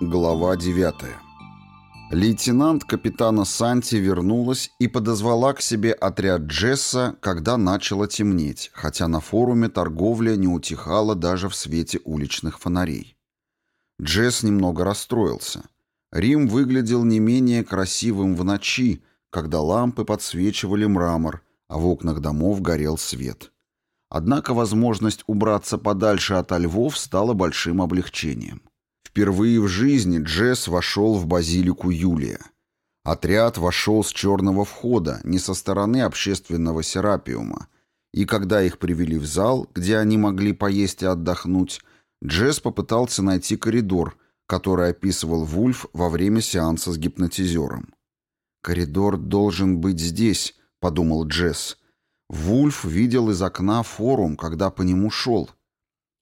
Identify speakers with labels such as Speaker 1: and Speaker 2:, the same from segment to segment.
Speaker 1: Глава 9. Лейтенант капитана Санти вернулась и подозвала к себе отряд Джесса, когда начало темнеть, хотя на форуме торговля не утихала даже в свете уличных фонарей. Джесс немного расстроился. Рим выглядел не менее красивым в ночи, когда лампы подсвечивали мрамор, а в окнах домов горел свет. Однако возможность убраться подальше от львов стала большим облегчением. Впервые в жизни Джесс вошел в базилику Юлия. Отряд вошел с черного входа, не со стороны общественного серапиума, и когда их привели в зал, где они могли поесть и отдохнуть, Джесс попытался найти коридор, который описывал Вульф во время сеанса с гипнотизером. «Коридор должен быть здесь», подумал Джесс. Вульф видел из окна форум, когда по нему шел.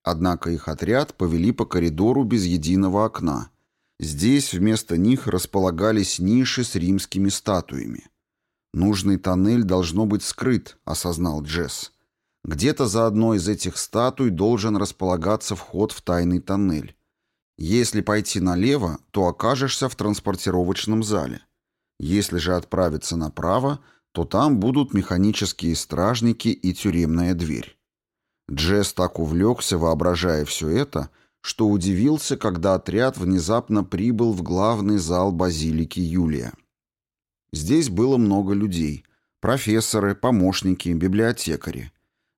Speaker 1: Однако их отряд повели по коридору без единого окна. Здесь вместо них располагались ниши с римскими статуями. «Нужный тоннель должно быть скрыт», — осознал Джесс. «Где-то за одной из этих статуй должен располагаться вход в тайный тоннель. Если пойти налево, то окажешься в транспортировочном зале. Если же отправиться направо, то там будут механические стражники и тюремная дверь. Джесс так увлекся, воображая все это, что удивился, когда отряд внезапно прибыл в главный зал базилики Юлия. Здесь было много людей – профессоры, помощники, библиотекари.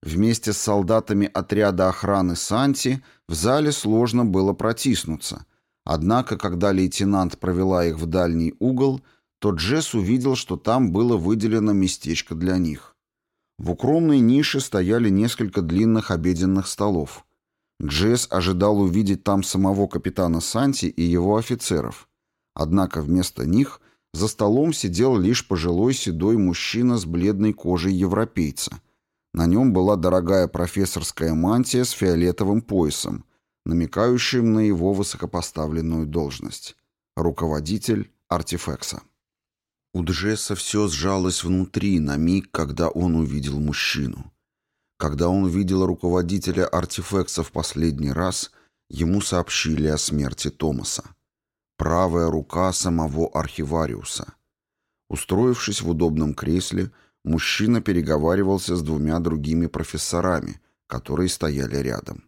Speaker 1: Вместе с солдатами отряда охраны Санти в зале сложно было протиснуться. Однако, когда лейтенант провела их в дальний угол – то Джесс увидел, что там было выделено местечко для них. В укромной нише стояли несколько длинных обеденных столов. Джесс ожидал увидеть там самого капитана Санти и его офицеров. Однако вместо них за столом сидел лишь пожилой седой мужчина с бледной кожей европейца. На нем была дорогая профессорская мантия с фиолетовым поясом, намекающим на его высокопоставленную должность. Руководитель артефекса. У Джесса все сжалось внутри на миг, когда он увидел мужчину. Когда он увидел руководителя артефекса в последний раз, ему сообщили о смерти Томаса. Правая рука самого архивариуса. Устроившись в удобном кресле, мужчина переговаривался с двумя другими профессорами, которые стояли рядом.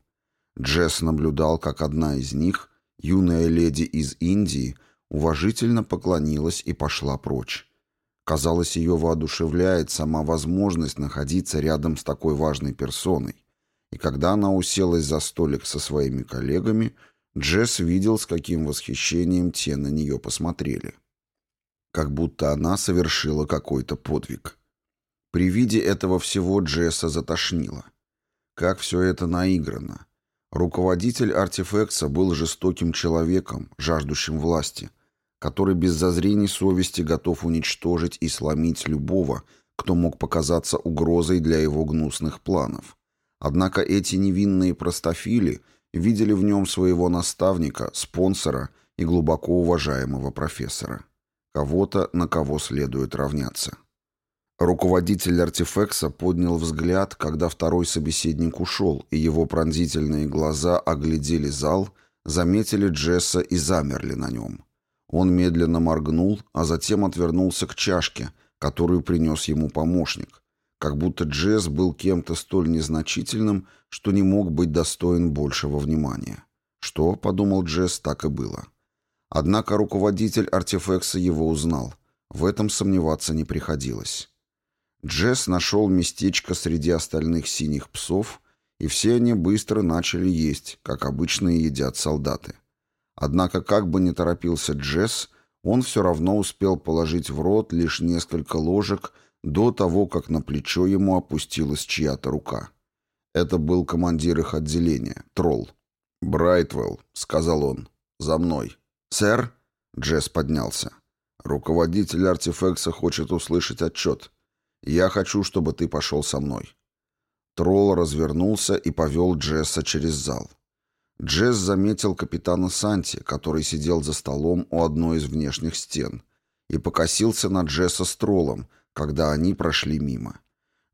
Speaker 1: Джесс наблюдал, как одна из них, юная леди из Индии, уважительно поклонилась и пошла прочь. Казалось, ее воодушевляет сама возможность находиться рядом с такой важной персоной. И когда она уселась за столик со своими коллегами, Джесс видел, с каким восхищением те на нее посмотрели. Как будто она совершила какой-то подвиг. При виде этого всего Джесса затошнило. Как все это наиграно. Руководитель артефекса был жестоким человеком, жаждущим власти который без зазрений совести готов уничтожить и сломить любого, кто мог показаться угрозой для его гнусных планов. Однако эти невинные простофили видели в нем своего наставника, спонсора и глубоко уважаемого профессора. Кого-то, на кого следует равняться. Руководитель артефекса поднял взгляд, когда второй собеседник ушел, и его пронзительные глаза оглядели зал, заметили Джесса и замерли на нем. Он медленно моргнул, а затем отвернулся к чашке, которую принес ему помощник. Как будто Джесс был кем-то столь незначительным, что не мог быть достоин большего внимания. Что, подумал Джесс, так и было. Однако руководитель артефекса его узнал. В этом сомневаться не приходилось. Джесс нашел местечко среди остальных синих псов, и все они быстро начали есть, как обычно едят солдаты. Однако, как бы ни торопился Джесс, он все равно успел положить в рот лишь несколько ложек до того, как на плечо ему опустилась чья-то рука. Это был командир их отделения, тролл. «Брайтвелл», — сказал он, — «за мной». «Сэр?» — Джесс поднялся. «Руководитель артефекса хочет услышать отчет. Я хочу, чтобы ты пошел со мной». Тролл развернулся и повел Джесса через зал. Джесс заметил капитана Санти, который сидел за столом у одной из внешних стен, и покосился на Джесса с троллом, когда они прошли мимо.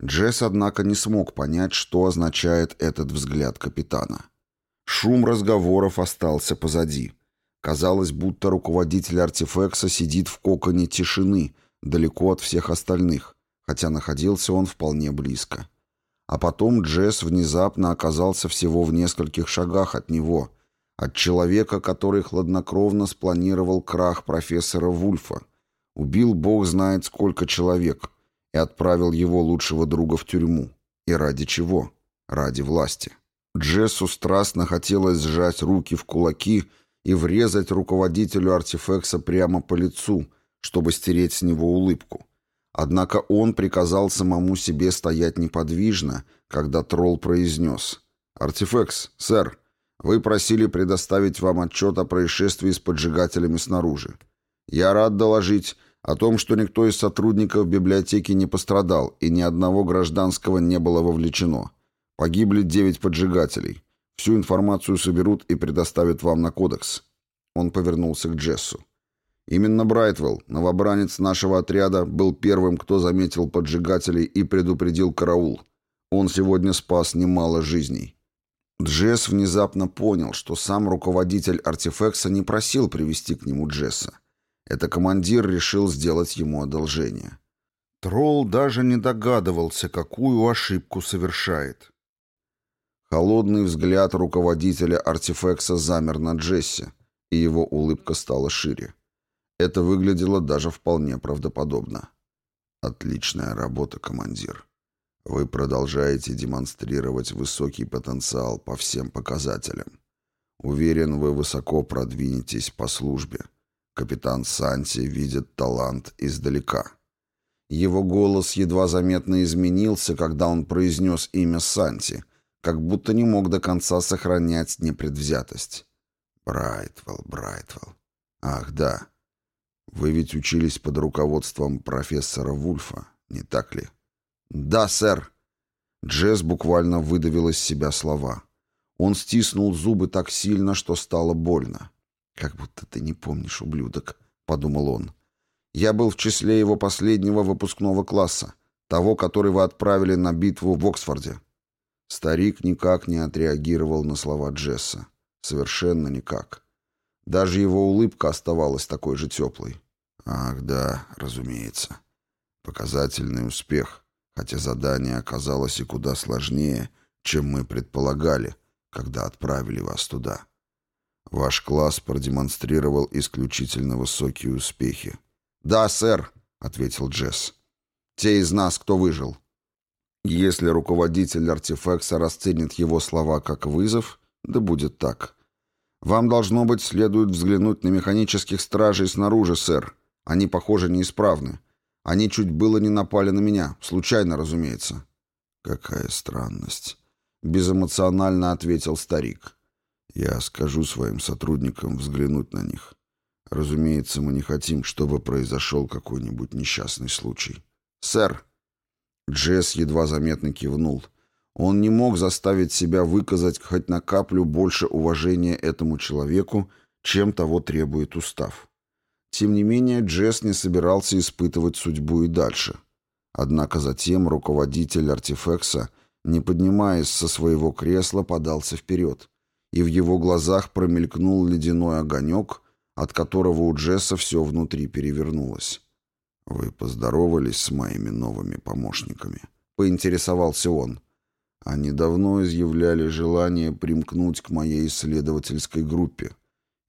Speaker 1: Джесс, однако, не смог понять, что означает этот взгляд капитана. Шум разговоров остался позади. Казалось, будто руководитель артефекса сидит в коконе тишины, далеко от всех остальных, хотя находился он вполне близко. А потом Джесс внезапно оказался всего в нескольких шагах от него, от человека, который хладнокровно спланировал крах профессора Вульфа. Убил бог знает сколько человек и отправил его лучшего друга в тюрьму. И ради чего? Ради власти. Джессу страстно хотелось сжать руки в кулаки и врезать руководителю артефекса прямо по лицу, чтобы стереть с него улыбку. Однако он приказал самому себе стоять неподвижно, когда тролл произнес. «Артифекс, сэр, вы просили предоставить вам отчет о происшествии с поджигателями снаружи. Я рад доложить о том, что никто из сотрудников библиотеки не пострадал и ни одного гражданского не было вовлечено. Погибли девять поджигателей. Всю информацию соберут и предоставят вам на кодекс». Он повернулся к Джессу. Именно Брайтвелл, новобранец нашего отряда, был первым, кто заметил поджигателей и предупредил караул. Он сегодня спас немало жизней. Джесс внезапно понял, что сам руководитель артефекса не просил привести к нему Джесса. Это командир решил сделать ему одолжение. Тролл даже не догадывался, какую ошибку совершает. Холодный взгляд руководителя артефекса замер на Джессе, и его улыбка стала шире. Это выглядело даже вполне правдоподобно. Отличная работа, командир. Вы продолжаете демонстрировать высокий потенциал по всем показателям. Уверен, вы высоко продвинетесь по службе. Капитан Санти видит талант издалека. Его голос едва заметно изменился, когда он произнес имя Санти, как будто не мог до конца сохранять непредвзятость. Брайтвелл, Брайтвелл. Ах, да. Вы ведь учились под руководством профессора Вульфа, не так ли? Да, сэр. Джесс буквально выдавил из себя слова. Он стиснул зубы так сильно, что стало больно. Как будто ты не помнишь, ублюдок, подумал он. Я был в числе его последнего выпускного класса, того, который вы отправили на битву в Оксфорде. Старик никак не отреагировал на слова Джесса. Совершенно никак. Даже его улыбка оставалась такой же теплой. Ах да, разумеется. Показательный успех, хотя задание оказалось и куда сложнее, чем мы предполагали, когда отправили вас туда. Ваш класс продемонстрировал исключительно высокие успехи. «Да, сэр», — ответил Джесс. «Те из нас, кто выжил». Если руководитель Артефакса расценит его слова как вызов, да будет так. Вам, должно быть, следует взглянуть на механических стражей снаружи, сэр. Они, похоже, неисправны. Они чуть было не напали на меня. Случайно, разумеется». «Какая странность», — безэмоционально ответил старик. «Я скажу своим сотрудникам взглянуть на них. Разумеется, мы не хотим, чтобы произошел какой-нибудь несчастный случай». «Сэр!» Джесс едва заметно кивнул. Он не мог заставить себя выказать хоть на каплю больше уважения этому человеку, чем того требует устав. Тем не менее, Джесс не собирался испытывать судьбу и дальше. Однако затем руководитель артефекса, не поднимаясь со своего кресла, подался вперед, и в его глазах промелькнул ледяной огонек, от которого у Джесса все внутри перевернулось. «Вы поздоровались с моими новыми помощниками?» — поинтересовался он. «Они давно изъявляли желание примкнуть к моей исследовательской группе».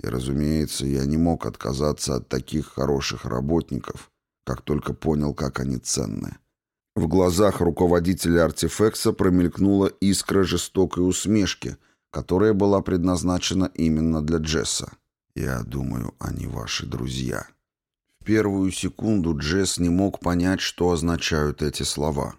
Speaker 1: И, разумеется, я не мог отказаться от таких хороших работников, как только понял, как они ценны. В глазах руководителя артефекса промелькнула искра жестокой усмешки, которая была предназначена именно для Джесса. «Я думаю, они ваши друзья». В первую секунду Джесс не мог понять, что означают эти слова.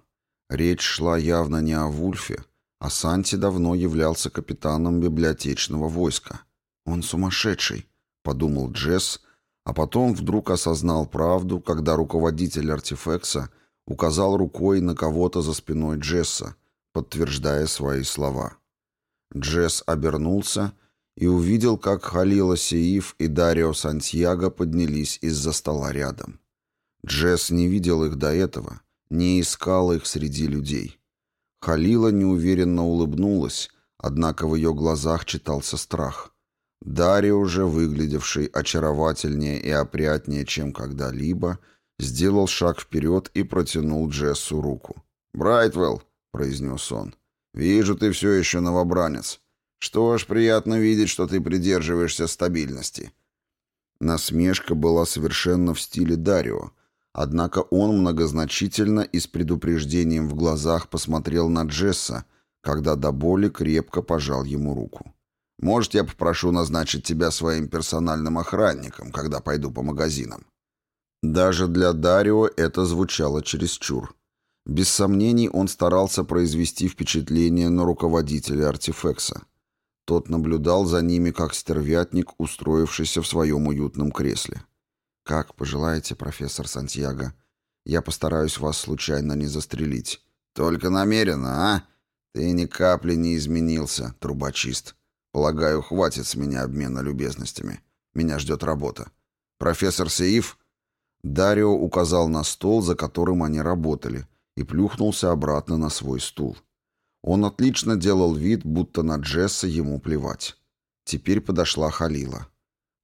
Speaker 1: Речь шла явно не о Вульфе, а Санти давно являлся капитаном библиотечного войска — «Он сумасшедший», — подумал Джесс, а потом вдруг осознал правду, когда руководитель артефекса указал рукой на кого-то за спиной Джесса, подтверждая свои слова. Джесс обернулся и увидел, как Халила Сеиф и Дарио Сантьяго поднялись из-за стола рядом. Джесс не видел их до этого, не искал их среди людей. Халила неуверенно улыбнулась, однако в ее глазах читался страх. Дарья, уже выглядевший очаровательнее и опрятнее, чем когда-либо, сделал шаг вперед и протянул Джессу руку. «Брайтвелл», — произнес он, — «вижу, ты все еще новобранец. Что ж, приятно видеть, что ты придерживаешься стабильности». Насмешка была совершенно в стиле Дарио, однако он многозначительно и с предупреждением в глазах посмотрел на Джесса, когда до боли крепко пожал ему руку. Может, я попрошу назначить тебя своим персональным охранником, когда пойду по магазинам». Даже для Дарио это звучало чересчур. Без сомнений он старался произвести впечатление на руководителя артефекса. Тот наблюдал за ними, как стервятник, устроившийся в своем уютном кресле. «Как пожелаете, профессор Сантьяго. Я постараюсь вас случайно не застрелить». «Только намеренно, а? Ты ни капли не изменился, трубочист». Полагаю, хватит с меня обмена любезностями. Меня ждет работа. Профессор Сеиф... Дарио указал на стол, за которым они работали, и плюхнулся обратно на свой стул. Он отлично делал вид, будто на Джесса ему плевать. Теперь подошла Халила.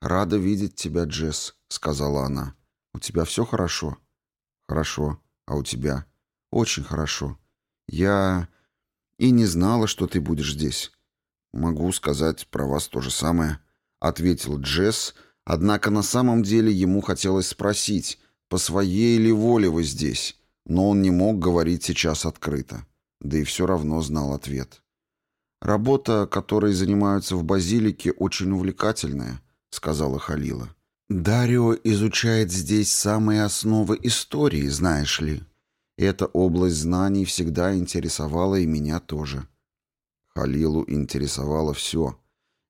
Speaker 1: «Рада видеть тебя, Джесс», — сказала она. «У тебя все хорошо?» «Хорошо. А у тебя?» «Очень хорошо. Я и не знала, что ты будешь здесь. «Могу сказать про вас то же самое», — ответил Джесс, однако на самом деле ему хотелось спросить, по своей ли воле вы здесь, но он не мог говорить сейчас открыто, да и все равно знал ответ. «Работа, которой занимаются в базилике, очень увлекательная», — сказала Халила. «Дарио изучает здесь самые основы истории, знаешь ли. Эта область знаний всегда интересовала и меня тоже. Алилу интересовало все.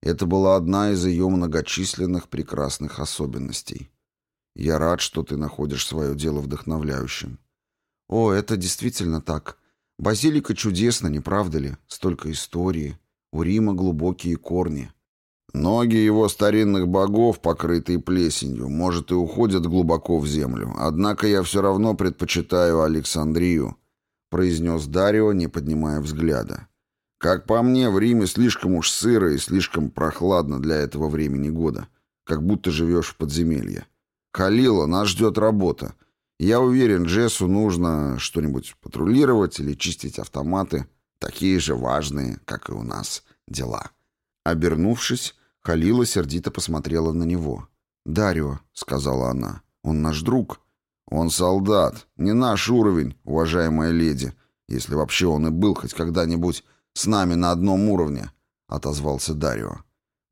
Speaker 1: Это была одна из ее многочисленных прекрасных особенностей. «Я рад, что ты находишь свое дело вдохновляющим». «О, это действительно так. Базилика чудесна, не правда ли? Столько истории. У Рима глубокие корни». Ноги его старинных богов, покрытые плесенью, может и уходят глубоко в землю, однако я все равно предпочитаю Александрию», — произнес Дарио, не поднимая взгляда. Как по мне, в Риме слишком уж сыро и слишком прохладно для этого времени года, как будто живешь в подземелье. Халила, нас ждет работа. Я уверен, Джессу нужно что-нибудь патрулировать или чистить автоматы, такие же важные, как и у нас, дела». Обернувшись, Халила сердито посмотрела на него. «Дарио», — сказала она, — «он наш друг». «Он солдат, не наш уровень, уважаемая леди, если вообще он и был хоть когда-нибудь с нами на одном уровне», — отозвался Дарио.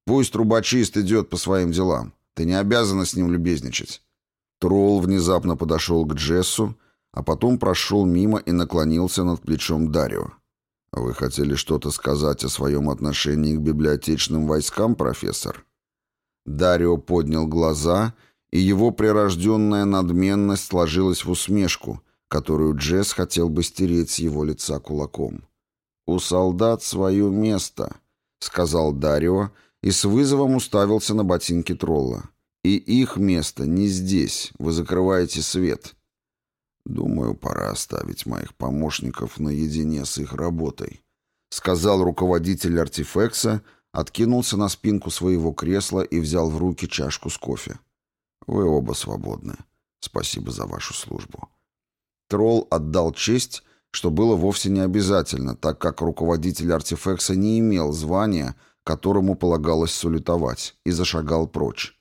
Speaker 1: «Пусть трубочист идет по своим делам. Ты не обязана с ним любезничать». Тролл внезапно подошел к Джессу, а потом прошел мимо и наклонился над плечом Дарио. «А «Вы хотели что-то сказать о своем отношении к библиотечным войскам, профессор?» Дарио поднял глаза, и его прирожденная надменность сложилась в усмешку, которую Джесс хотел бы стереть с его лица кулаком. «У солдат свое место», — сказал Дарио и с вызовом уставился на ботинки тролла. «И их место не здесь, вы закрываете свет». «Думаю, пора оставить моих помощников наедине с их работой», — сказал руководитель артефекса, откинулся на спинку своего кресла и взял в руки чашку с кофе. «Вы оба свободны. Спасибо за вашу службу». Тролл отдал честь что было вовсе не обязательно, так как руководитель артефекса не имел звания, которому полагалось салютовать, и зашагал прочь.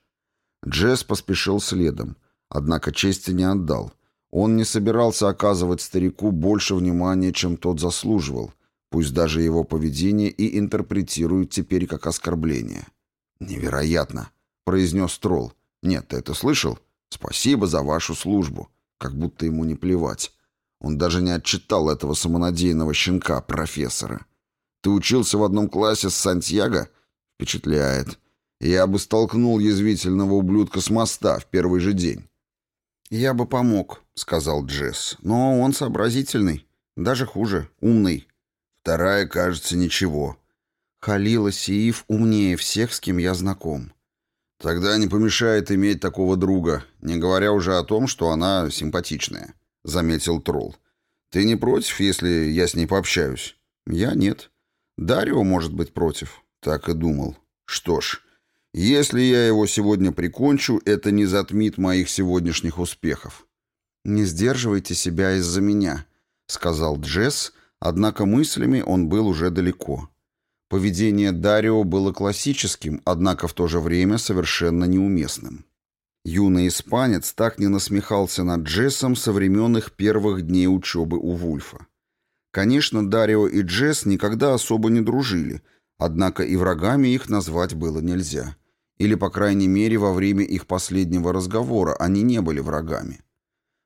Speaker 1: Джесс поспешил следом, однако чести не отдал. Он не собирался оказывать старику больше внимания, чем тот заслуживал, пусть даже его поведение и интерпретируют теперь как оскорбление. «Невероятно!» — произнес Тролл. «Нет, ты это слышал? Спасибо за вашу службу!» Как будто ему не плевать. Он даже не отчитал этого самонадеянного щенка, профессора. Ты учился в одном классе с Сантьяго? Впечатляет. Я бы столкнул язвительного ублюдка с моста в первый же день. Я бы помог, сказал Джесс. Но он сообразительный, даже хуже, умный. Вторая, кажется, ничего. Халила Сиев умнее всех, с кем я знаком. Тогда не помешает иметь такого друга, не говоря уже о том, что она симпатичная заметил Тролл. «Ты не против, если я с ней пообщаюсь?» «Я нет». «Дарио может быть против». «Так и думал». «Что ж, если я его сегодня прикончу, это не затмит моих сегодняшних успехов». «Не сдерживайте себя из-за меня», — сказал Джесс, однако мыслями он был уже далеко. Поведение Дарио было классическим, однако в то же время совершенно неуместным. Юный испанец так не насмехался над Джессом со времен их первых дней учебы у Вульфа. Конечно, Дарио и Джесс никогда особо не дружили, однако и врагами их назвать было нельзя. Или, по крайней мере, во время их последнего разговора они не были врагами.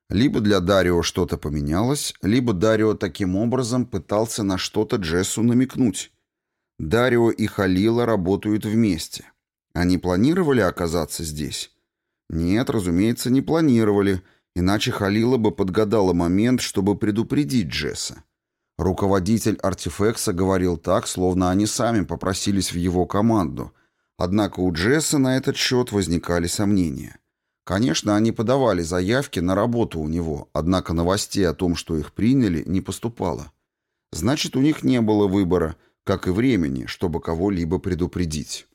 Speaker 1: Либо для Дарио что-то поменялось, либо Дарио таким образом пытался на что-то Джессу намекнуть. Дарио и Халила работают вместе. Они планировали оказаться здесь? Нет, разумеется, не планировали, иначе Халила бы подгадала момент, чтобы предупредить Джесса. Руководитель артефекса говорил так, словно они сами попросились в его команду. Однако у Джесса на этот счет возникали сомнения. Конечно, они подавали заявки на работу у него, однако новостей о том, что их приняли, не поступало. Значит, у них не было выбора, как и времени, чтобы кого-либо предупредить.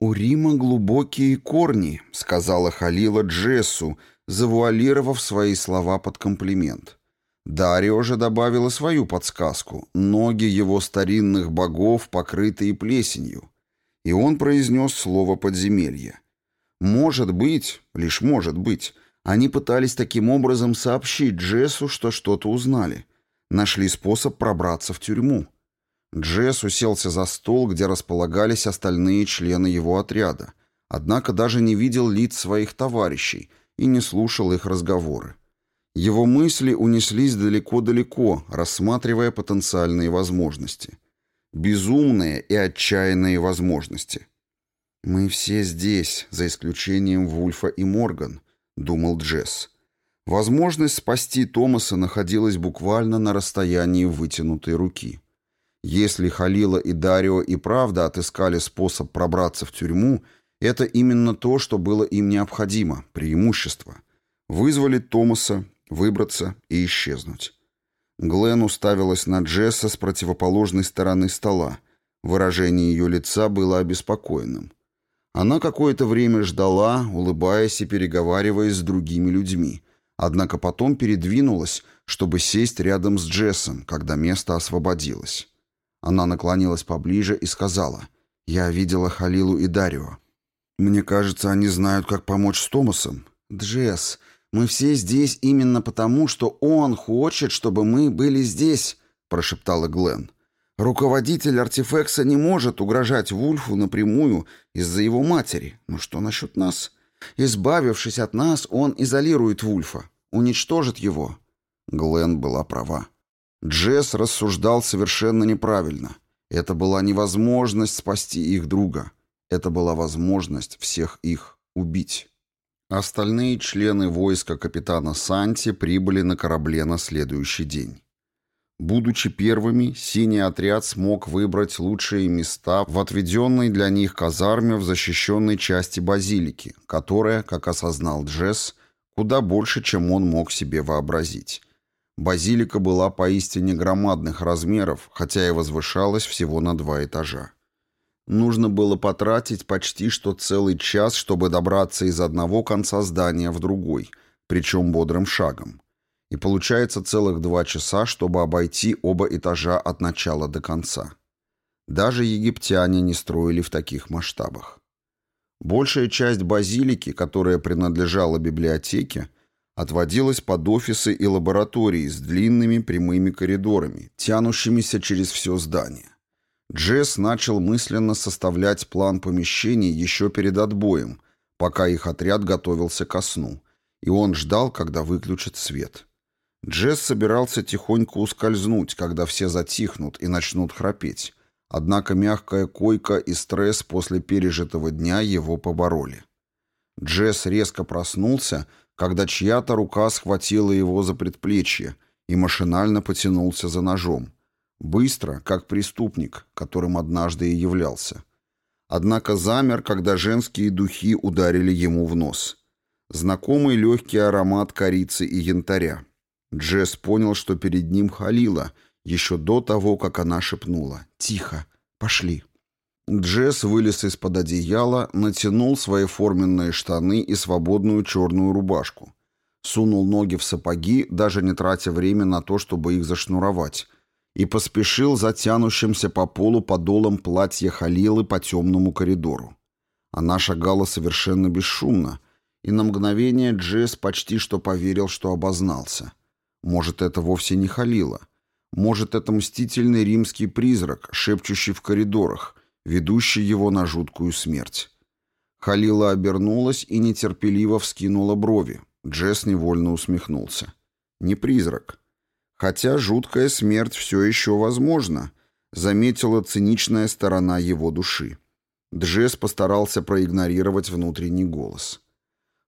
Speaker 1: «У Рима глубокие корни», — сказала Халила Джессу, завуалировав свои слова под комплимент. Дарья уже добавила свою подсказку — ноги его старинных богов, покрытые плесенью. И он произнес слово «подземелье». Может быть, лишь может быть, они пытались таким образом сообщить Джессу, что что-то узнали. Нашли способ пробраться в тюрьму. Джесс уселся за стол, где располагались остальные члены его отряда, однако даже не видел лиц своих товарищей и не слушал их разговоры. Его мысли унеслись далеко-далеко, рассматривая потенциальные возможности. Безумные и отчаянные возможности. «Мы все здесь, за исключением Вульфа и Морган», — думал Джесс. Возможность спасти Томаса находилась буквально на расстоянии вытянутой руки. Если Халила и Дарио и правда отыскали способ пробраться в тюрьму, это именно то, что было им необходимо, преимущество. Вызвали Томаса, выбраться и исчезнуть. Глен уставилась на Джесса с противоположной стороны стола. Выражение ее лица было обеспокоенным. Она какое-то время ждала, улыбаясь и переговариваясь с другими людьми. Однако потом передвинулась, чтобы сесть рядом с Джессом, когда место освободилось. Она наклонилась поближе и сказала. «Я видела Халилу и Дарио. Мне кажется, они знают, как помочь с Томасом». «Джесс, мы все здесь именно потому, что он хочет, чтобы мы были здесь», — прошептала Глен. «Руководитель артефекса не может угрожать Вульфу напрямую из-за его матери. Но что насчет нас? Избавившись от нас, он изолирует Вульфа, уничтожит его». Глен была права. Джесс рассуждал совершенно неправильно. Это была невозможность спасти их друга. Это была возможность всех их убить. Остальные члены войска капитана Санти прибыли на корабле на следующий день. Будучи первыми, синий отряд смог выбрать лучшие места в отведенной для них казарме в защищенной части базилики, которая, как осознал Джесс, куда больше, чем он мог себе вообразить. Базилика была поистине громадных размеров, хотя и возвышалась всего на два этажа. Нужно было потратить почти что целый час, чтобы добраться из одного конца здания в другой, причем бодрым шагом. И получается целых два часа, чтобы обойти оба этажа от начала до конца. Даже египтяне не строили в таких масштабах. Большая часть базилики, которая принадлежала библиотеке, отводилась под офисы и лаборатории с длинными прямыми коридорами, тянущимися через все здание. Джесс начал мысленно составлять план помещений еще перед отбоем, пока их отряд готовился ко сну, и он ждал, когда выключат свет. Джесс собирался тихонько ускользнуть, когда все затихнут и начнут храпеть, однако мягкая койка и стресс после пережитого дня его побороли. Джесс резко проснулся, когда чья-то рука схватила его за предплечье и машинально потянулся за ножом. Быстро, как преступник, которым однажды и являлся. Однако замер, когда женские духи ударили ему в нос. Знакомый легкий аромат корицы и янтаря. Джесс понял, что перед ним Халила, еще до того, как она шепнула «Тихо, пошли». Джесс вылез из-под одеяла, натянул свои форменные штаны и свободную черную рубашку. Сунул ноги в сапоги, даже не тратя время на то, чтобы их зашнуровать, и поспешил за тянущимся по полу подолом платья Халилы по темному коридору. Она шагала совершенно бесшумно, и на мгновение Джесс почти что поверил, что обознался. Может, это вовсе не Халила. Может, это мстительный римский призрак, шепчущий в коридорах, ведущий его на жуткую смерть. Халила обернулась и нетерпеливо вскинула брови. Джесс невольно усмехнулся. «Не призрак. Хотя жуткая смерть все еще возможна», — заметила циничная сторона его души. Джесс постарался проигнорировать внутренний голос.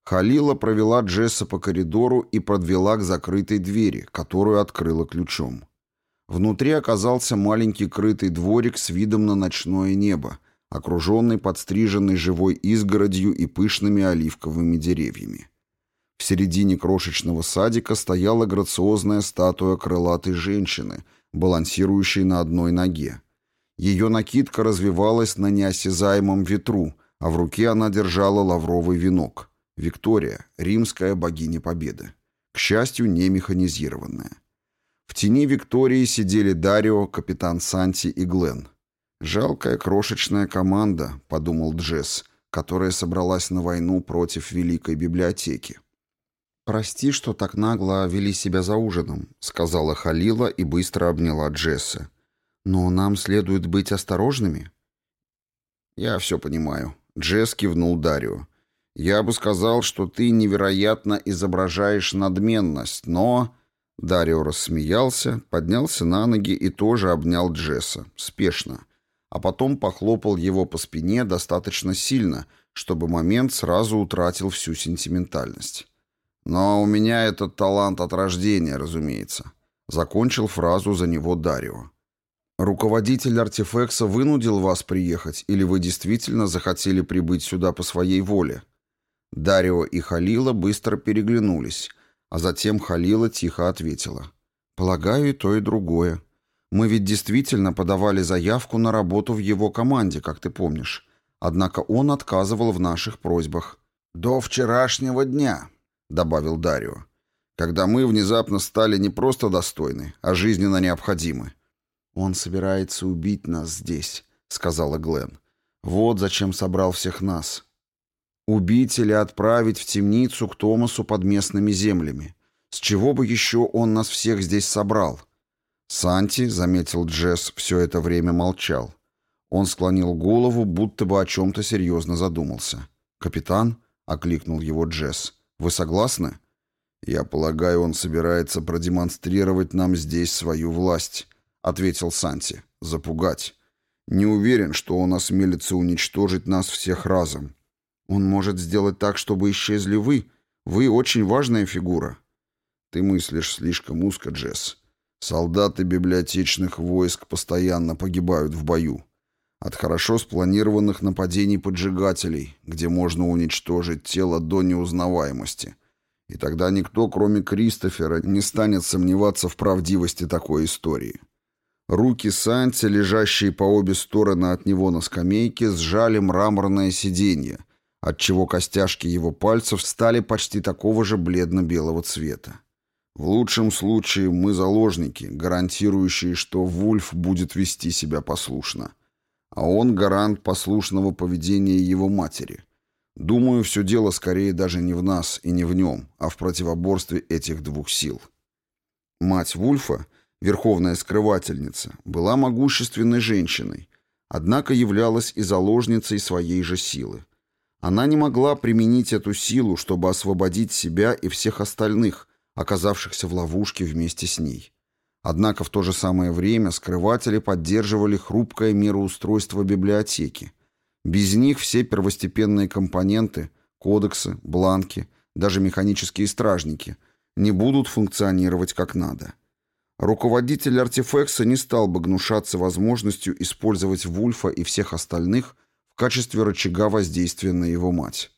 Speaker 1: Халила провела Джесса по коридору и подвела к закрытой двери, которую открыла ключом. Внутри оказался маленький крытый дворик с видом на ночное небо, окруженный подстриженной живой изгородью и пышными оливковыми деревьями. В середине крошечного садика стояла грациозная статуя крылатой женщины, балансирующей на одной ноге. Ее накидка развивалась на неосязаемом ветру, а в руке она держала лавровый венок. Виктория, римская богиня победы. К счастью, не механизированная. В тени Виктории сидели Дарио, капитан Санти и Глен. «Жалкая крошечная команда», — подумал Джесс, которая собралась на войну против Великой библиотеки. «Прости, что так нагло вели себя за ужином», — сказала Халила и быстро обняла Джесса. «Но нам следует быть осторожными». «Я все понимаю», — Джесс кивнул Дарио. «Я бы сказал, что ты невероятно изображаешь надменность, но...» Дарио рассмеялся, поднялся на ноги и тоже обнял Джесса, спешно, а потом похлопал его по спине достаточно сильно, чтобы момент сразу утратил всю сентиментальность. «Но у меня этот талант от рождения, разумеется», — закончил фразу за него Дарио. «Руководитель артефекса вынудил вас приехать, или вы действительно захотели прибыть сюда по своей воле?» Дарио и Халила быстро переглянулись, а затем Халила тихо ответила. «Полагаю, и то, и другое. Мы ведь действительно подавали заявку на работу в его команде, как ты помнишь. Однако он отказывал в наших просьбах». «До вчерашнего дня», — добавил Дарио, «когда мы внезапно стали не просто достойны, а жизненно необходимы». «Он собирается убить нас здесь», — сказала Глен. «Вот зачем собрал всех нас. Убить или отправить в темницу к Томасу под местными землями. С чего бы еще он нас всех здесь собрал? Санти, заметил Джесс, все это время молчал. Он склонил голову, будто бы о чем-то серьезно задумался. «Капитан?» — окликнул его Джесс. «Вы согласны?» «Я полагаю, он собирается продемонстрировать нам здесь свою власть», — ответил Санти. «Запугать. Не уверен, что он осмелится уничтожить нас всех разом. Он может сделать так, чтобы исчезли вы. Вы очень важная фигура. Ты мыслишь слишком узко, Джесс. Солдаты библиотечных войск постоянно погибают в бою. От хорошо спланированных нападений поджигателей, где можно уничтожить тело до неузнаваемости. И тогда никто, кроме Кристофера, не станет сомневаться в правдивости такой истории. Руки Санти, лежащие по обе стороны от него на скамейке, сжали мраморное сиденье, отчего костяшки его пальцев стали почти такого же бледно-белого цвета. В лучшем случае мы заложники, гарантирующие, что Вульф будет вести себя послушно. А он гарант послушного поведения его матери. Думаю, все дело скорее даже не в нас и не в нем, а в противоборстве этих двух сил. Мать Вульфа, верховная скрывательница, была могущественной женщиной, однако являлась и заложницей своей же силы. Она не могла применить эту силу, чтобы освободить себя и всех остальных, оказавшихся в ловушке вместе с ней. Однако в то же самое время скрыватели поддерживали хрупкое мироустройство библиотеки. Без них все первостепенные компоненты, кодексы, бланки, даже механические стражники не будут функционировать как надо. Руководитель артефекса не стал бы гнушаться возможностью использовать Вульфа и всех остальных – качестве рычага воздействия на его мать.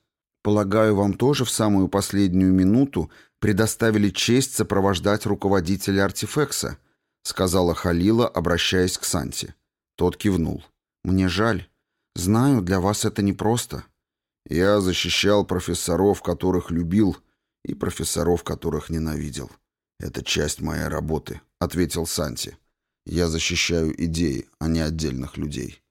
Speaker 1: Полагаю, вам тоже в самую последнюю минуту предоставили честь сопровождать руководителя артефекса, сказала Халила, обращаясь к Санте. Тот кивнул. Мне жаль. Знаю, для вас это непросто. Я защищал профессоров, которых любил, и профессоров, которых ненавидел. Это часть моей работы, ответил Санти. Я защищаю идеи, а не отдельных людей.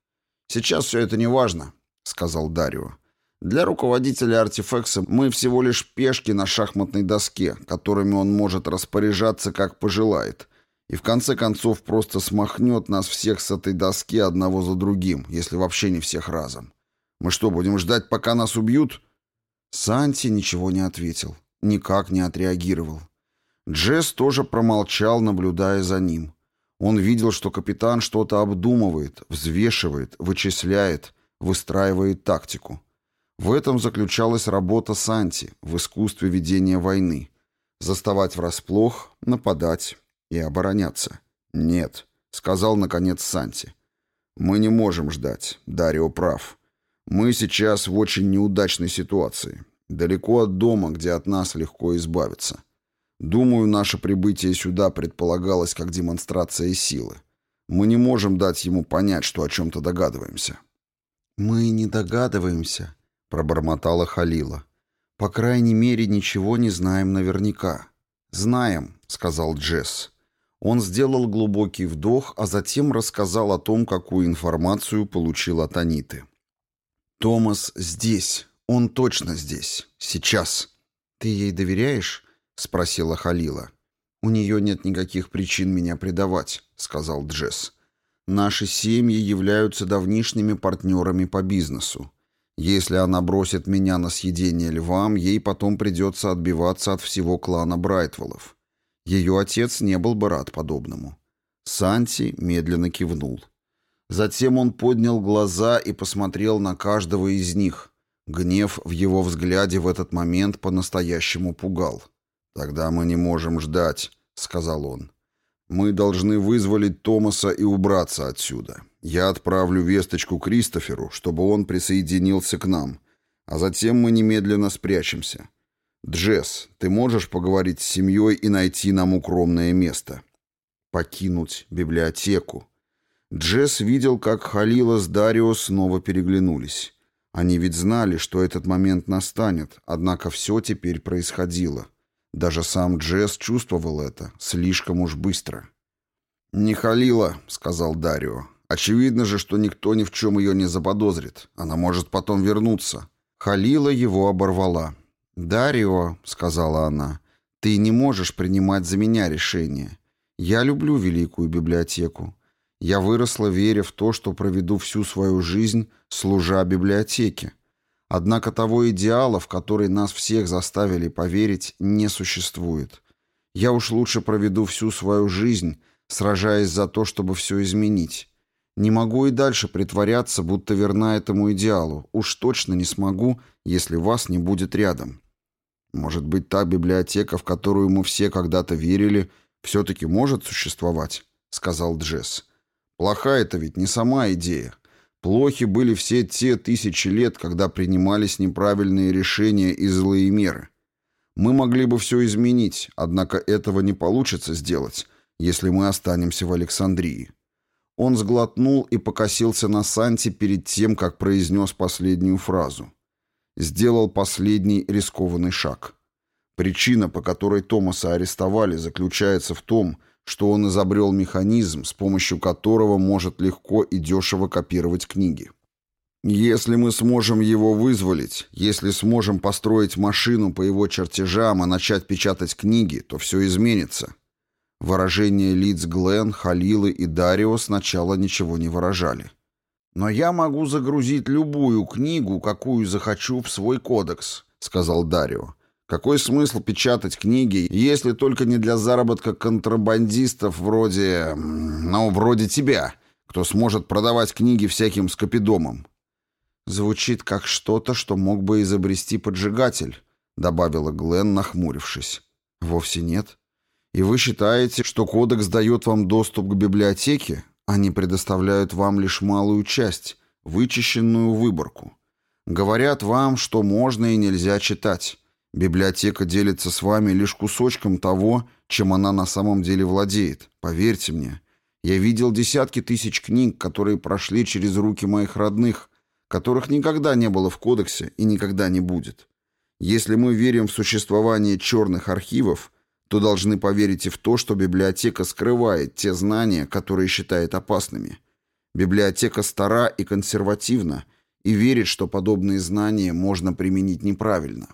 Speaker 1: «Сейчас все это не важно», — сказал Дарио. «Для руководителя артефекса мы всего лишь пешки на шахматной доске, которыми он может распоряжаться, как пожелает, и в конце концов просто смахнет нас всех с этой доски одного за другим, если вообще не всех разом. Мы что, будем ждать, пока нас убьют?» Санти ничего не ответил, никак не отреагировал. Джесс тоже промолчал, наблюдая за ним. Он видел, что капитан что-то обдумывает, взвешивает, вычисляет, выстраивает тактику. В этом заключалась работа Санти в искусстве ведения войны. Заставать врасплох, нападать и обороняться. «Нет», — сказал наконец Санти. «Мы не можем ждать. Дарио прав. Мы сейчас в очень неудачной ситуации. Далеко от дома, где от нас легко избавиться. Думаю, наше прибытие сюда предполагалось как демонстрация силы. Мы не можем дать ему понять, что о чем-то догадываемся». «Мы не догадываемся», — пробормотала Халила. «По крайней мере, ничего не знаем наверняка». «Знаем», — сказал Джесс. Он сделал глубокий вдох, а затем рассказал о том, какую информацию получил от Аниты. «Томас здесь. Он точно здесь. Сейчас. Ты ей доверяешь?» — спросила Халила. «У нее нет никаких причин меня предавать», — сказал Джесс. «Наши семьи являются давнишними партнерами по бизнесу. Если она бросит меня на съедение львам, ей потом придется отбиваться от всего клана Брайтволов. Ее отец не был бы рад подобному». Санти медленно кивнул. Затем он поднял глаза и посмотрел на каждого из них. Гнев в его взгляде в этот момент по-настоящему пугал. «Тогда мы не можем ждать», — сказал он. «Мы должны вызволить Томаса и убраться отсюда. Я отправлю весточку Кристоферу, чтобы он присоединился к нам, а затем мы немедленно спрячемся. Джесс, ты можешь поговорить с семьей и найти нам укромное место?» «Покинуть библиотеку». Джесс видел, как Халила с Дарио снова переглянулись. Они ведь знали, что этот момент настанет, однако все теперь происходило. Даже сам Джесс чувствовал это, слишком уж быстро. «Не халила», — сказал Дарио. «Очевидно же, что никто ни в чем ее не заподозрит. Она может потом вернуться». Халила его оборвала. «Дарио», — сказала она, — «ты не можешь принимать за меня решение. Я люблю Великую библиотеку. Я выросла, веря в то, что проведу всю свою жизнь, служа библиотеке. Однако того идеала, в который нас всех заставили поверить, не существует. Я уж лучше проведу всю свою жизнь, сражаясь за то, чтобы все изменить. Не могу и дальше притворяться, будто верна этому идеалу. Уж точно не смогу, если вас не будет рядом. Может быть, та библиотека, в которую мы все когда-то верили, все-таки может существовать, — сказал Джесс. Плоха это ведь не сама идея, Плохи были все те тысячи лет, когда принимались неправильные решения и злые меры. Мы могли бы все изменить, однако этого не получится сделать, если мы останемся в Александрии. Он сглотнул и покосился на Санти перед тем, как произнес последнюю фразу. Сделал последний рискованный шаг. Причина, по которой Томаса арестовали, заключается в том, что что он изобрел механизм, с помощью которого может легко и дешево копировать книги. Если мы сможем его вызволить, если сможем построить машину по его чертежам и начать печатать книги, то все изменится. Выражения лиц Глен, Халилы и Дарио сначала ничего не выражали. «Но я могу загрузить любую книгу, какую захочу, в свой кодекс», — сказал Дарио. Какой смысл печатать книги, если только не для заработка контрабандистов вроде... ну, вроде тебя, кто сможет продавать книги всяким скопидомам? Звучит как что-то, что мог бы изобрести поджигатель, добавила Глен, нахмурившись. Вовсе нет. И вы считаете, что кодекс дает вам доступ к библиотеке? Они предоставляют вам лишь малую часть, вычищенную выборку. Говорят вам, что можно и нельзя читать. Библиотека делится с вами лишь кусочком того, чем она на самом деле владеет, поверьте мне. Я видел десятки тысяч книг, которые прошли через руки моих родных, которых никогда не было в кодексе и никогда не будет. Если мы верим в существование черных архивов, то должны поверить и в то, что библиотека скрывает те знания, которые считает опасными. Библиотека стара и консервативна и верит, что подобные знания можно применить неправильно.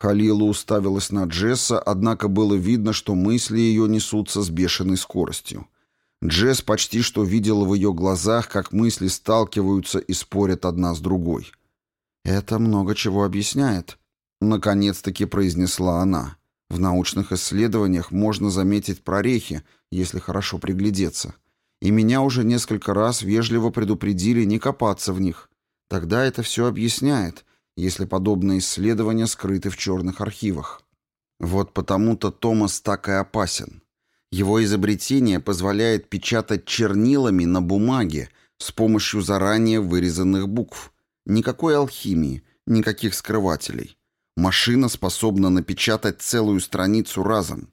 Speaker 1: Халила уставилась на Джесса, однако было видно, что мысли ее несутся с бешеной скоростью. Джесс почти что видел в ее глазах, как мысли сталкиваются и спорят одна с другой. «Это много чего объясняет», — наконец-таки произнесла она. «В научных исследованиях можно заметить прорехи, если хорошо приглядеться. И меня уже несколько раз вежливо предупредили не копаться в них. Тогда это все объясняет, если подобные исследования скрыты в черных архивах. Вот потому-то Томас так и опасен. Его изобретение позволяет печатать чернилами на бумаге с помощью заранее вырезанных букв. Никакой алхимии, никаких скрывателей. Машина способна напечатать целую страницу разом.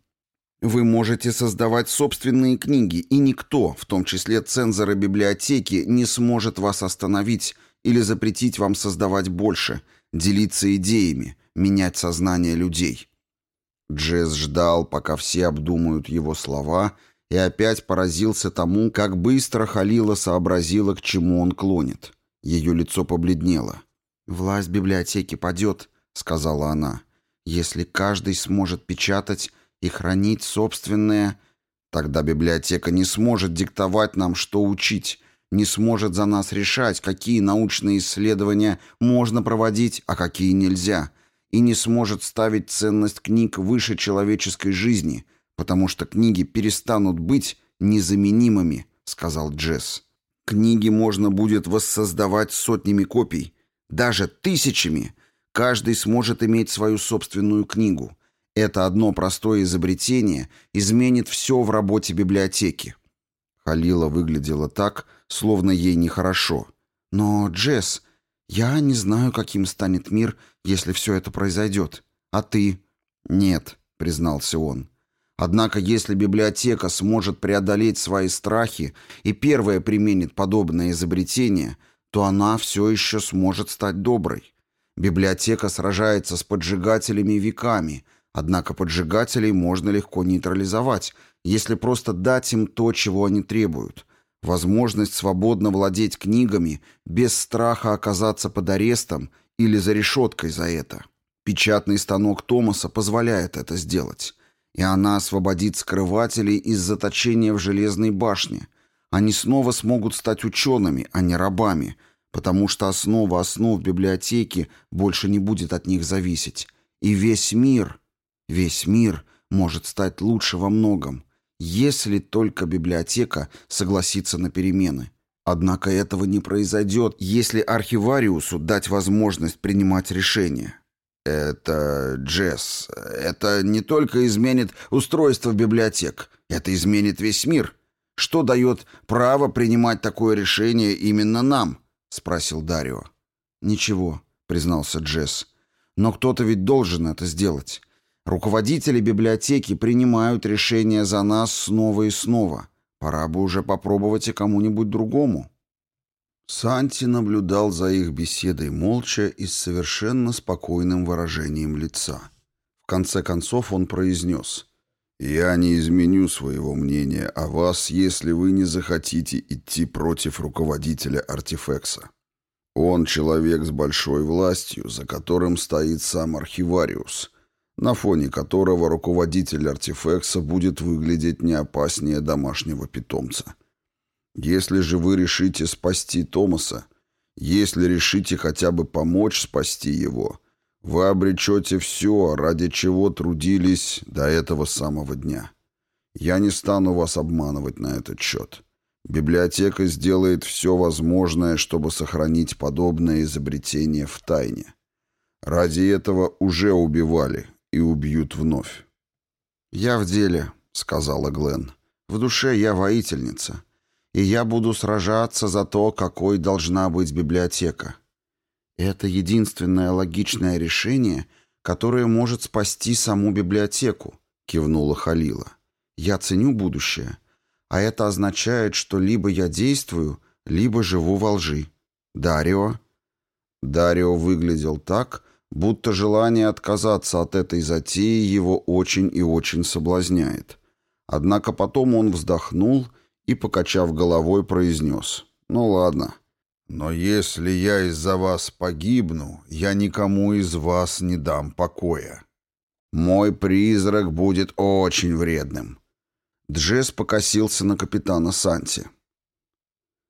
Speaker 1: Вы можете создавать собственные книги, и никто, в том числе цензоры библиотеки, не сможет вас остановить или запретить вам создавать больше – делиться идеями, менять сознание людей. Джесс ждал, пока все обдумают его слова, и опять поразился тому, как быстро Халила сообразила, к чему он клонит. Ее лицо побледнело. «Власть библиотеки падет», — сказала она, — «если каждый сможет печатать и хранить собственное...» Тогда библиотека не сможет диктовать нам, что учить, не сможет за нас решать, какие научные исследования можно проводить, а какие нельзя, и не сможет ставить ценность книг выше человеческой жизни, потому что книги перестанут быть незаменимыми, сказал Джесс. Книги можно будет воссоздавать сотнями копий, даже тысячами. Каждый сможет иметь свою собственную книгу. Это одно простое изобретение изменит все в работе библиотеки. Халила выглядела так, словно ей нехорошо. «Но, Джесс, я не знаю, каким станет мир, если все это произойдет. А ты?» «Нет», — признался он. «Однако, если библиотека сможет преодолеть свои страхи и первая применит подобное изобретение, то она все еще сможет стать доброй. Библиотека сражается с поджигателями веками, однако поджигателей можно легко нейтрализовать, если просто дать им то, чего они требуют — возможность свободно владеть книгами без страха оказаться под арестом или за решеткой за это. Печатный станок Томаса позволяет это сделать, и она освободит скрывателей из заточения в железной башне. Они снова смогут стать учеными, а не рабами, потому что основа основ библиотеки больше не будет от них зависеть. И весь мир, весь мир может стать лучше во многом, если только библиотека согласится на перемены. Однако этого не произойдет, если архивариусу дать возможность принимать решения. Это, Джесс, это не только изменит устройство библиотек, это изменит весь мир. Что дает право принимать такое решение именно нам? Спросил Дарио. Ничего, признался Джесс. Но кто-то ведь должен это сделать. Руководители библиотеки принимают решения за нас снова и снова. Пора бы уже попробовать и кому-нибудь другому. Санти наблюдал за их беседой молча и с совершенно спокойным выражением лица. В конце концов он произнес «Я не изменю своего мнения о вас, если вы не захотите идти против руководителя артефекса. Он человек с большой властью, за которым стоит сам архивариус» на фоне которого руководитель артефекса будет выглядеть не опаснее домашнего питомца. Если же вы решите спасти Томаса, если решите хотя бы помочь спасти его, вы обречете все, ради чего трудились до этого самого дня. Я не стану вас обманывать на этот счет. Библиотека сделает все возможное, чтобы сохранить подобное изобретение в тайне. Ради этого уже убивали, и убьют вновь. «Я в деле», — сказала Глен. «В душе я воительница, и я буду сражаться за то, какой должна быть библиотека. Это единственное логичное решение, которое может спасти саму библиотеку», — кивнула Халила. «Я ценю будущее, а это означает, что либо я действую, либо живу во лжи. Дарио...» Дарио выглядел так, будто желание отказаться от этой затеи его очень и очень соблазняет. Однако потом он вздохнул и, покачав головой, произнес «Ну ладно». «Но если я из-за вас погибну, я никому из вас не дам покоя. Мой призрак будет очень вредным». Джесс покосился на капитана Санти.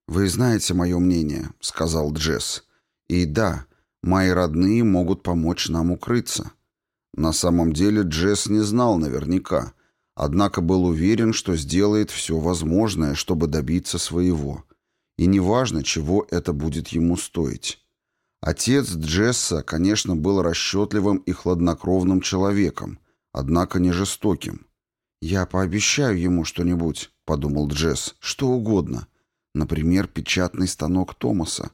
Speaker 1: «Вы знаете мое мнение», — сказал Джесс. «И да, Мои родные могут помочь нам укрыться. На самом деле Джесс не знал наверняка, однако был уверен, что сделает все возможное, чтобы добиться своего. И неважно, чего это будет ему стоить. Отец Джесса, конечно, был расчетливым и хладнокровным человеком, однако не жестоким. «Я пообещаю ему что-нибудь», — подумал Джесс, — «что угодно. Например, печатный станок Томаса,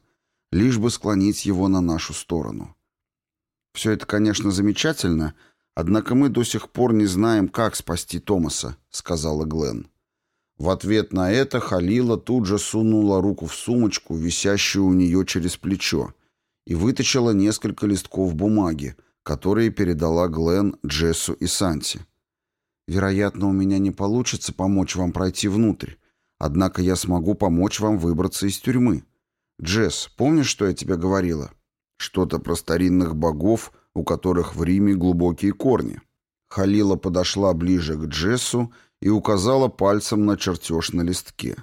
Speaker 1: лишь бы склонить его на нашу сторону. Все это, конечно, замечательно, однако мы до сих пор не знаем, как спасти Томаса, сказала Глен. В ответ на это Халила тут же сунула руку в сумочку, висящую у нее через плечо, и вытащила несколько листков бумаги, которые передала Глен, Джессу и Санти. «Вероятно, у меня не получится помочь вам пройти внутрь, однако я смогу помочь вам выбраться из тюрьмы», «Джесс, помнишь, что я тебе говорила? Что-то про старинных богов, у которых в Риме глубокие корни». Халила подошла ближе к Джессу и указала пальцем на чертеж на листке.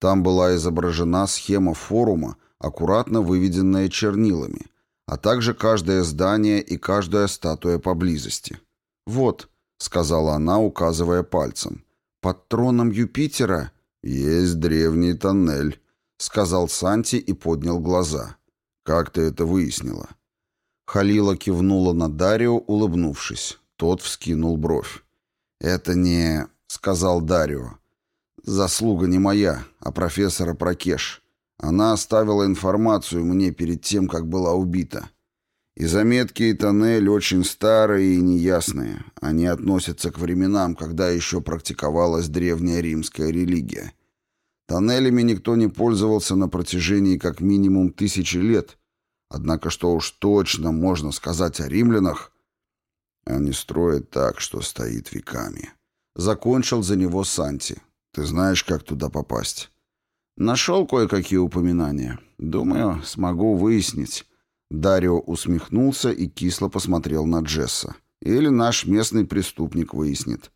Speaker 1: Там была изображена схема форума, аккуратно выведенная чернилами, а также каждое здание и каждая статуя поблизости. «Вот», — сказала она, указывая пальцем, — «под троном Юпитера...» «Есть древний тоннель», — сказал Санти и поднял глаза. «Как ты это выяснила?» Халила кивнула на Дарио, улыбнувшись. Тот вскинул бровь. «Это не...» — сказал Дарио. «Заслуга не моя, а профессора Прокеш. Она оставила информацию мне перед тем, как была убита. И заметки и тоннель очень старые и неясные. Они относятся к временам, когда еще практиковалась древняя римская религия». Тоннелями никто не пользовался на протяжении как минимум тысячи лет. Однако что уж точно можно сказать о римлянах, они строят так, что стоит веками. Закончил за него Санти. Ты знаешь, как туда попасть? Нашел кое-какие упоминания. Думаю, смогу выяснить. Дарио усмехнулся и кисло посмотрел на Джесса. Или наш местный преступник выяснит.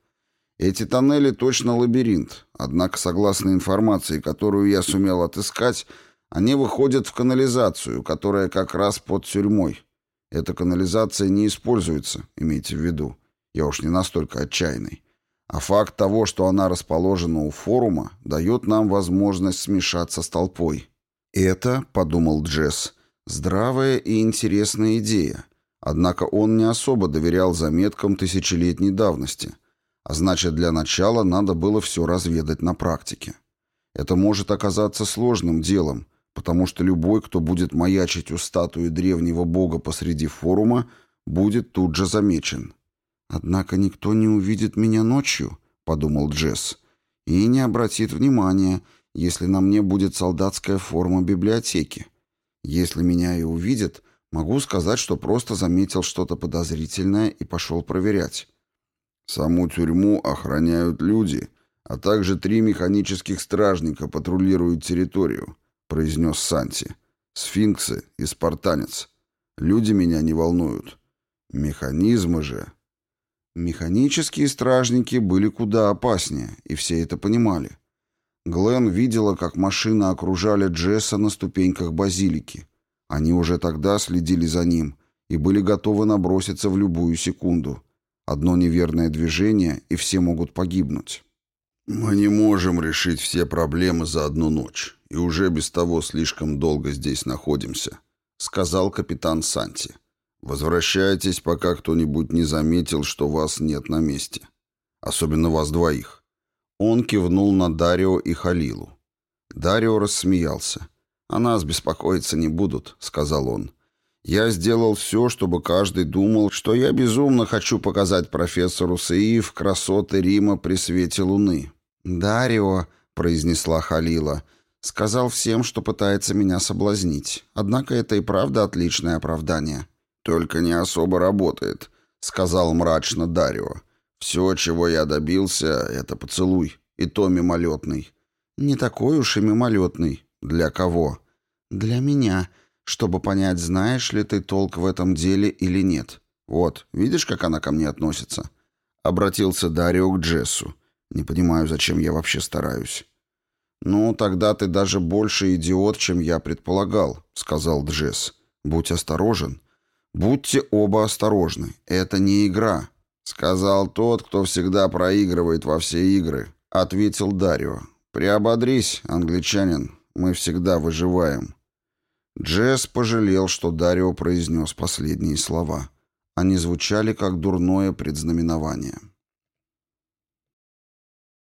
Speaker 1: Эти тоннели точно лабиринт, однако, согласно информации, которую я сумел отыскать, они выходят в канализацию, которая как раз под тюрьмой. Эта канализация не используется, имейте в виду. Я уж не настолько отчаянный. А факт того, что она расположена у форума, дает нам возможность смешаться с толпой. Это, подумал Джесс, здравая и интересная идея. Однако он не особо доверял заметкам тысячелетней давности. А значит, для начала надо было все разведать на практике. Это может оказаться сложным делом, потому что любой, кто будет маячить у статуи древнего бога посреди форума, будет тут же замечен. «Однако никто не увидит меня ночью», — подумал Джесс, — «и не обратит внимания, если на мне будет солдатская форма библиотеки. Если меня и увидят, могу сказать, что просто заметил что-то подозрительное и пошел проверять. Саму тюрьму охраняют люди, а также три механических стражника патрулируют территорию, произнес Санти. Сфинксы и спартанец. Люди меня не волнуют. Механизмы же... Механические стражники были куда опаснее, и все это понимали. Глен видела, как машины окружали Джесса на ступеньках базилики. Они уже тогда следили за ним и были готовы наброситься в любую секунду. Одно неверное движение, и все могут погибнуть. Мы не можем решить все проблемы за одну ночь, и уже без того слишком долго здесь находимся, сказал капитан Санти. Возвращайтесь, пока кто-нибудь не заметил, что вас нет на месте. Особенно вас двоих. Он кивнул на Дарио и Халилу. Дарио рассмеялся. «О нас беспокоиться не будут», — сказал он. Я сделал все, чтобы каждый думал, что я безумно хочу показать профессору Саиев красоты Рима при свете луны. «Дарио», — произнесла Халила, — «сказал всем, что пытается меня соблазнить. Однако это и правда отличное оправдание». «Только не особо работает», — сказал мрачно Дарио. «Все, чего я добился, — это поцелуй, и то мимолетный». «Не такой уж и мимолетный. Для кого?» «Для меня», чтобы понять, знаешь ли ты толк в этом деле или нет. Вот, видишь, как она ко мне относится?» Обратился Дарио к Джессу. «Не понимаю, зачем я вообще стараюсь». «Ну, тогда ты даже больше идиот, чем я предполагал», — сказал Джесс. «Будь осторожен». «Будьте оба осторожны. Это не игра», — сказал тот, кто всегда проигрывает во все игры, — ответил Дарио. «Приободрись, англичанин. Мы всегда выживаем». Джесс пожалел, что Дарио произнес последние слова. Они звучали как дурное предзнаменование.